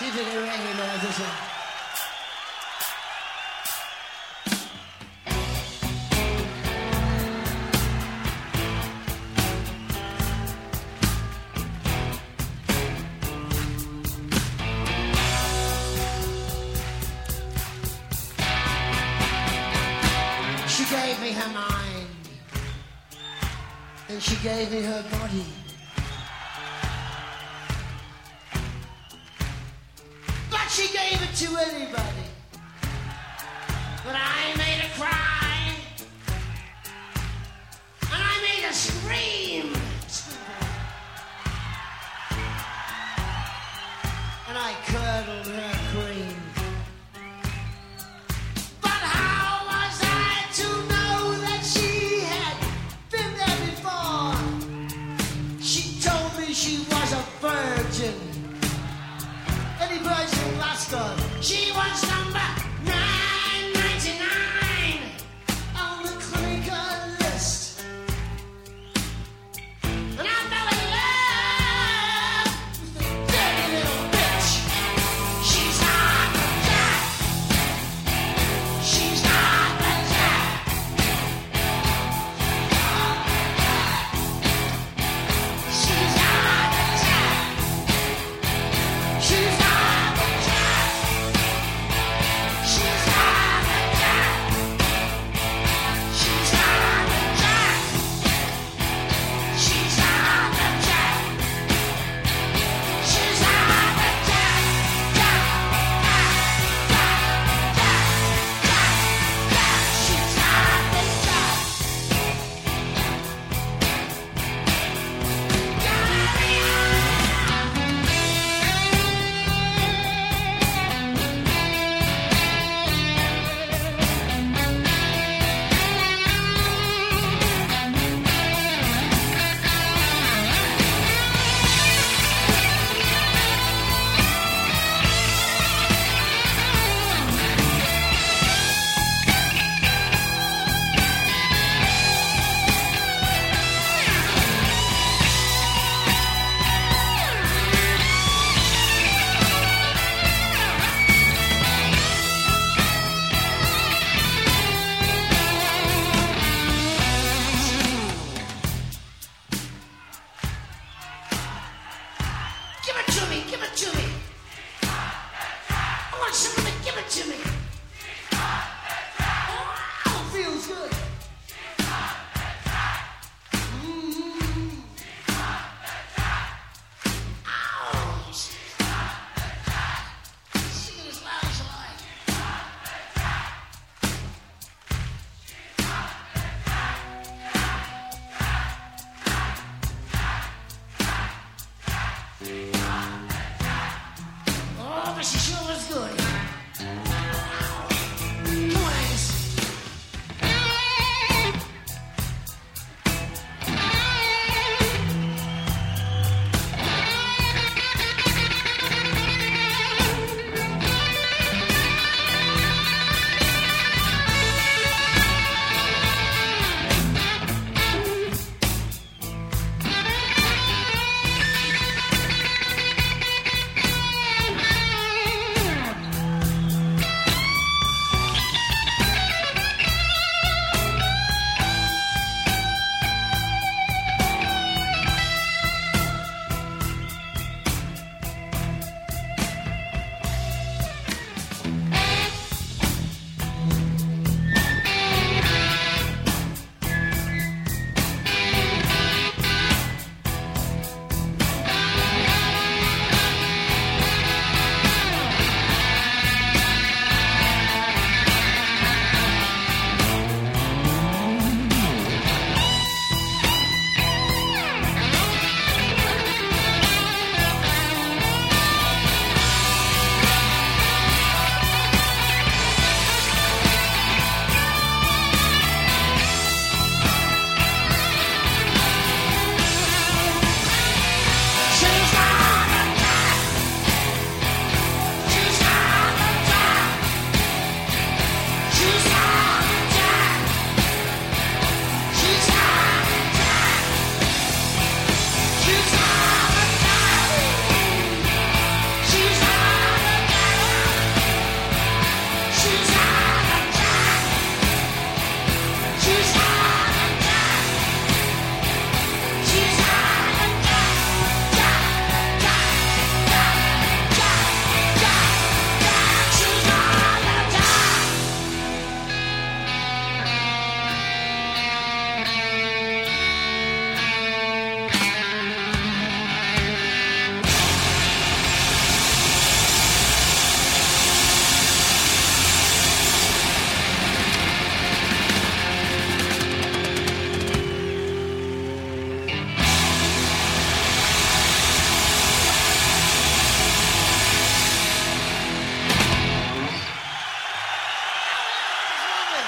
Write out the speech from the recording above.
See if you recognize this. She gave me her mind, and she gave me her body. she gave it to anybody. But I made her cry. And I made her scream. And I curdled her cream. Come give it to me.